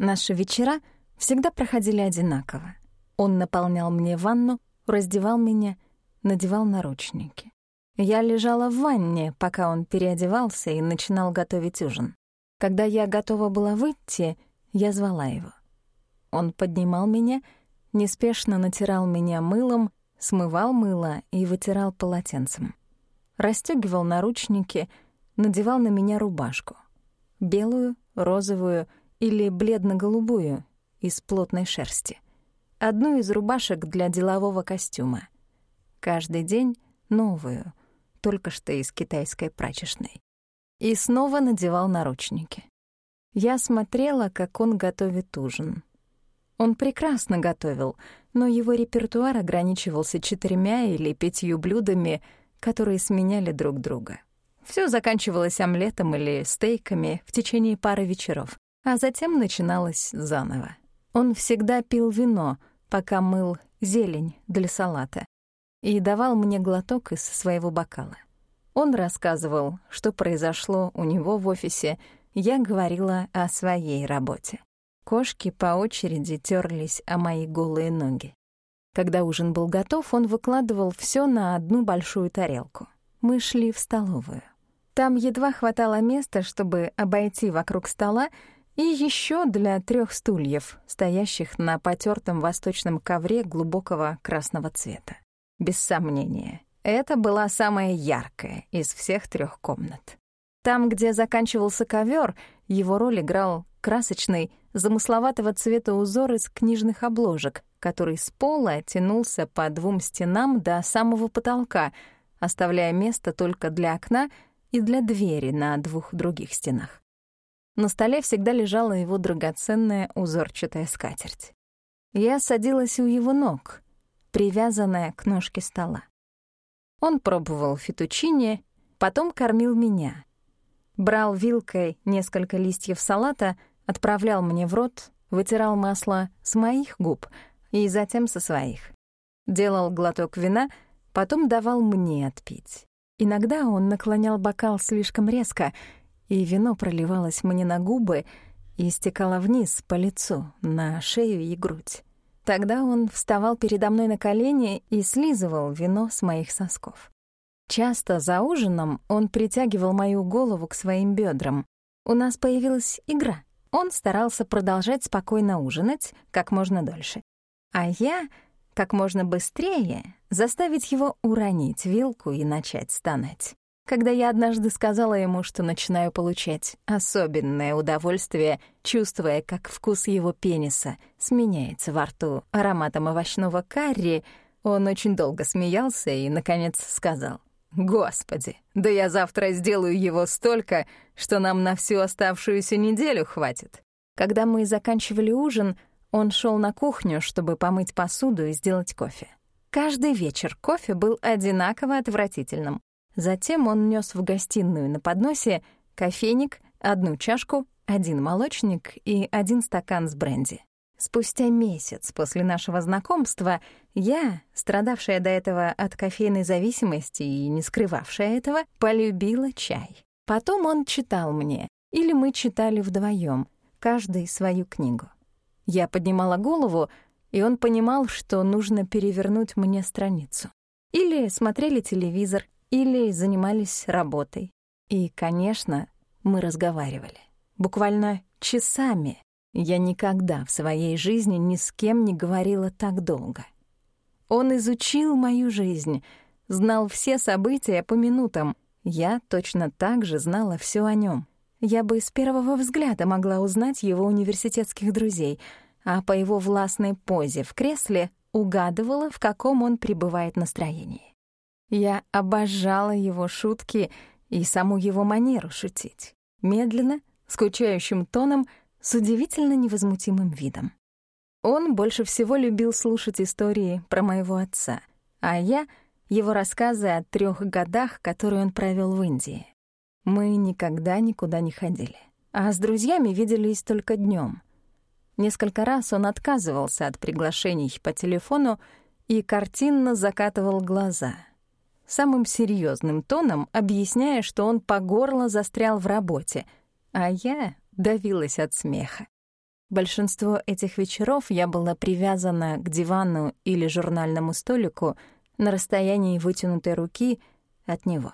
Наши вечера всегда проходили одинаково. Он наполнял мне ванну, раздевал меня, надевал наручники. Я лежала в ванне, пока он переодевался и начинал готовить ужин. Когда я готова была выйти, я звала его. Он поднимал меня, неспешно натирал меня мылом, смывал мыло и вытирал полотенцем. Расстёгивал наручники, надевал на меня рубашку. Белую, розовую или бледно-голубую из плотной шерсти. Одну из рубашек для делового костюма. Каждый день новую — только что из китайской прачечной. И снова надевал наручники. Я смотрела, как он готовит ужин. Он прекрасно готовил, но его репертуар ограничивался четырьмя или пятью блюдами, которые сменяли друг друга. Всё заканчивалось омлетом или стейками в течение пары вечеров, а затем начиналось заново. Он всегда пил вино, пока мыл зелень для салата, и давал мне глоток из своего бокала. Он рассказывал, что произошло у него в офисе, я говорила о своей работе. Кошки по очереди терлись о мои голые ноги. Когда ужин был готов, он выкладывал все на одну большую тарелку. Мы шли в столовую. Там едва хватало места, чтобы обойти вокруг стола и еще для трех стульев, стоящих на потертом восточном ковре глубокого красного цвета без сомнения. Это была самая яркая из всех трех комнат. Там, где заканчивался ковер, его роль играл красочный, замысловатого цвета узор из книжных обложек, который с пола тянулся по двум стенам до самого потолка, оставляя место только для окна и для двери на двух других стенах. На столе всегда лежала его драгоценная узорчатая скатерть. Я садилась у его ног — привязанная к ножке стола. Он пробовал фетучини, потом кормил меня. Брал вилкой несколько листьев салата, отправлял мне в рот, вытирал масло с моих губ и затем со своих. Делал глоток вина, потом давал мне отпить. Иногда он наклонял бокал слишком резко, и вино проливалось мне на губы и стекало вниз по лицу, на шею и грудь. Тогда он вставал передо мной на колени и слизывал вино с моих сосков. Часто за ужином он притягивал мою голову к своим бедрам. У нас появилась игра. Он старался продолжать спокойно ужинать как можно дольше. А я как можно быстрее заставить его уронить вилку и начать стонать когда я однажды сказала ему, что начинаю получать особенное удовольствие, чувствуя, как вкус его пениса сменяется во рту ароматом овощного карри, он очень долго смеялся и, наконец, сказал, «Господи, да я завтра сделаю его столько, что нам на всю оставшуюся неделю хватит». Когда мы заканчивали ужин, он шел на кухню, чтобы помыть посуду и сделать кофе. Каждый вечер кофе был одинаково отвратительным. Затем он нес в гостиную на подносе кофейник, одну чашку, один молочник и один стакан с бренди. Спустя месяц после нашего знакомства я, страдавшая до этого от кофейной зависимости и не скрывавшая этого, полюбила чай. Потом он читал мне, или мы читали вдвоем, каждый свою книгу. Я поднимала голову, и он понимал, что нужно перевернуть мне страницу. Или смотрели телевизор, или занимались работой. И, конечно, мы разговаривали. Буквально часами. Я никогда в своей жизни ни с кем не говорила так долго. Он изучил мою жизнь, знал все события по минутам. Я точно так же знала все о нем. Я бы с первого взгляда могла узнать его университетских друзей, а по его властной позе в кресле угадывала, в каком он пребывает настроении. Я обожала его шутки и саму его манеру шутить. Медленно, скучающим тоном, с удивительно невозмутимым видом. Он больше всего любил слушать истории про моего отца, а я — его рассказы о трех годах, которые он провел в Индии. Мы никогда никуда не ходили, а с друзьями виделись только днем. Несколько раз он отказывался от приглашений по телефону и картинно закатывал глаза — самым серьезным тоном, объясняя, что он по горло застрял в работе, а я давилась от смеха. Большинство этих вечеров я была привязана к дивану или журнальному столику на расстоянии вытянутой руки от него.